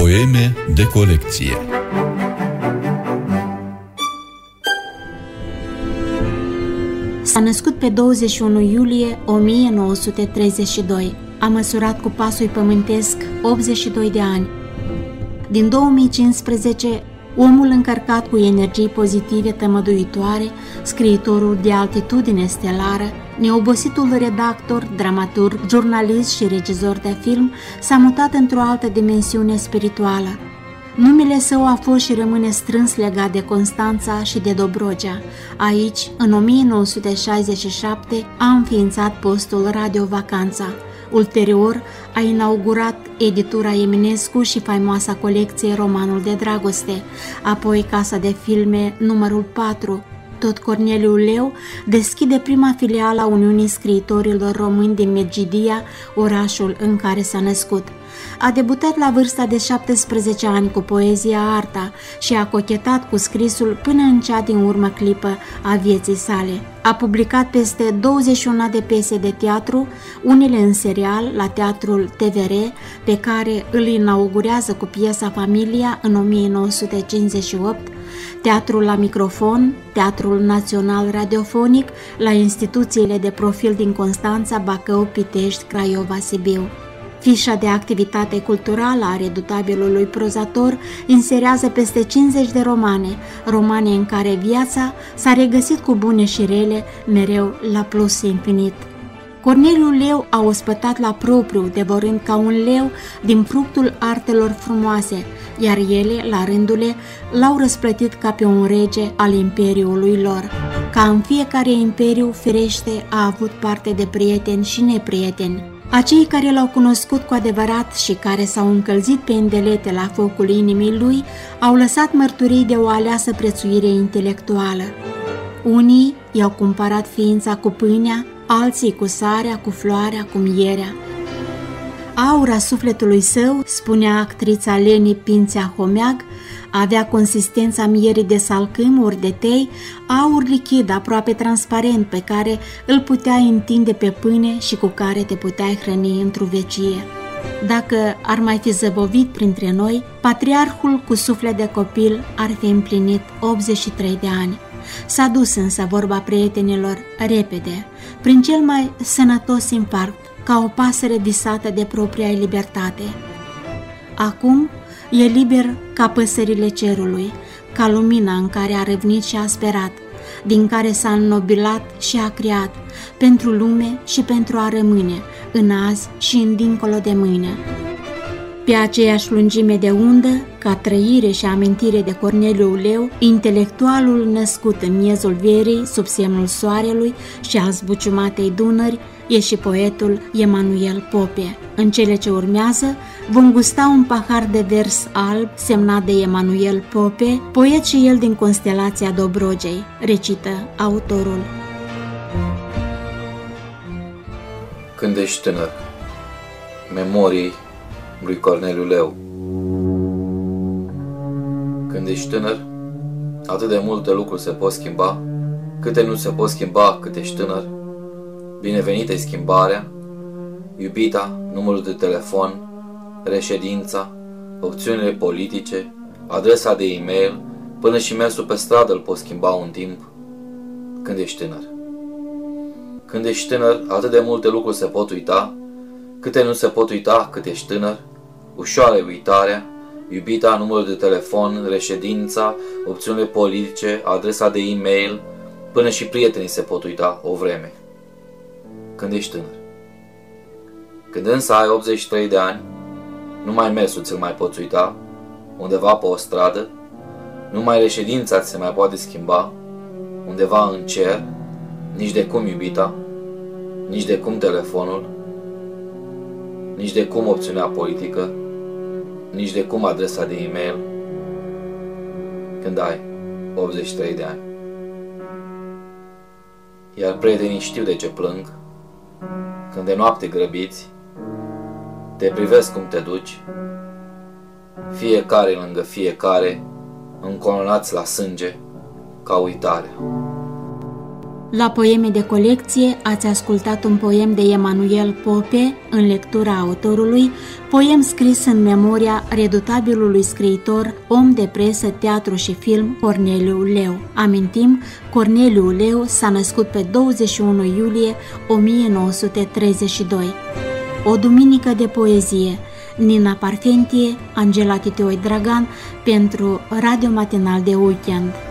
Poeme de colecție S-a născut pe 21 iulie 1932. A măsurat cu pasul pământesc 82 de ani. Din 2015, omul încărcat cu energii pozitive tămăduitoare, scriitorul de altitudine stelară, neobositul redactor, dramaturg, jurnalist și regizor de film, s-a mutat într-o altă dimensiune spirituală. Numele său a fost și rămâne strâns legat de Constanța și de Dobrogea. Aici, în 1967, a înființat postul Radio Vacanța. Ulterior, a inaugurat editura Eminescu și faimoasa colecție Romanul de Dragoste, apoi Casa de Filme numărul 4, tot Corneliu Leu deschide prima filială a Uniunii Scriitorilor Români din Medgidia, orașul în care s-a născut. A debutat la vârsta de 17 ani cu poezia Arta și a cochetat cu scrisul până în cea din urmă clipă a vieții sale. A publicat peste 21 de piese de teatru, unele în serial la teatrul TVR, pe care îl inaugurează cu piesa Familia în 1958, teatrul la microfon, Teatrul Național Radiofonic, la instituțiile de profil din Constanța, Bacău, Pitești, Craiova, Sibiu. Fișa de activitate culturală a redutabilului prozator inserează peste 50 de romane, romane în care viața s-a regăsit cu bune și rele, mereu la plus infinit. Corneliu Leu a ospătat la propriu, devorând ca un leu din fructul artelor frumoase, iar ele, la rândule, l-au răsplătit ca pe un rege al imperiului lor. Ca în fiecare imperiu, ferește, a avut parte de prieteni și neprieteni. Acei care l-au cunoscut cu adevărat și care s-au încălzit pe îndelete la focul inimii lui, au lăsat mărturii de o aleasă prețuire intelectuală. Unii i-au cumpărat ființa cu pâinea, alții cu sarea, cu floarea, cu mierea. Aura sufletului său, spunea actrița Leni Pințea Homeag, avea consistența mierii de salcâm ori de tei, aur lichid aproape transparent pe care îl puteai întinde pe pâine și cu care te puteai hrăni într-o vecie. Dacă ar mai fi zăbovit printre noi, patriarhul cu suflet de copil ar fi împlinit 83 de ani. S-a dus însă vorba prietenilor repede, prin cel mai sănătos infarct, ca o pasăre visată de propria libertate. Acum e liber ca păsările cerului, ca lumina în care a răvnit și a sperat, din care s-a înnobilat și a creat, pentru lume și pentru a rămâne, în azi și în dincolo de mâine. Pe aceeași lungime de undă, ca trăire și amintire de Corneliu Leu, intelectualul născut în miezul vierii, sub semnul soarelui și al zbuciumatei Dunări, e și poetul Emanuel Pope. În cele ce urmează, vom gusta un pahar de vers alb semnat de Emanuel Pope, poet și el din constelația Dobrogei, recită autorul. Când ești tânăr, memorii lui Corneliu Leu. Când ești tânăr, atât de multe lucruri se pot schimba, câte nu se pot schimba cât ești tânăr. Binevenită schimbarea, iubita, numărul de telefon, reședința, opțiunile politice, adresa de e-mail, până și mersul pe stradă îl poți schimba un timp când ești tânăr. Când ești tânăr, atât de multe lucruri se pot uita, câte nu se pot uita cât ești tânăr, ușoară uitarea, iubita, numărul de telefon, reședința, opțiunile politice, adresa de e-mail, până și prietenii se pot uita o vreme. Când ești tânăr. Când însă ai 83 de ani, nu mai mersul ți-l mai poți uita, undeva pe o stradă, numai reședința ți se mai poate schimba, undeva în cer, nici de cum iubita, nici de cum telefonul, nici de cum opțiunea politică, nici de cum adresa de e-mail, când ai 83 de ani. Iar prietenii știu de ce plâng, când de noapte grăbiți, te privesc cum te duci, fiecare lângă fiecare, încolonați la sânge, ca uitarea. La Poeme de colecție ați ascultat un poem de Emanuel Pope în lectura autorului, poem scris în memoria redutabilului scriitor, om de presă, teatru și film Corneliu Leu. Amintim, Corneliu Leu s-a născut pe 21 iulie 1932. O duminică de poezie, Nina Parfentie, Angela Titeoi Dragan, pentru Radio Matinal de Weekend.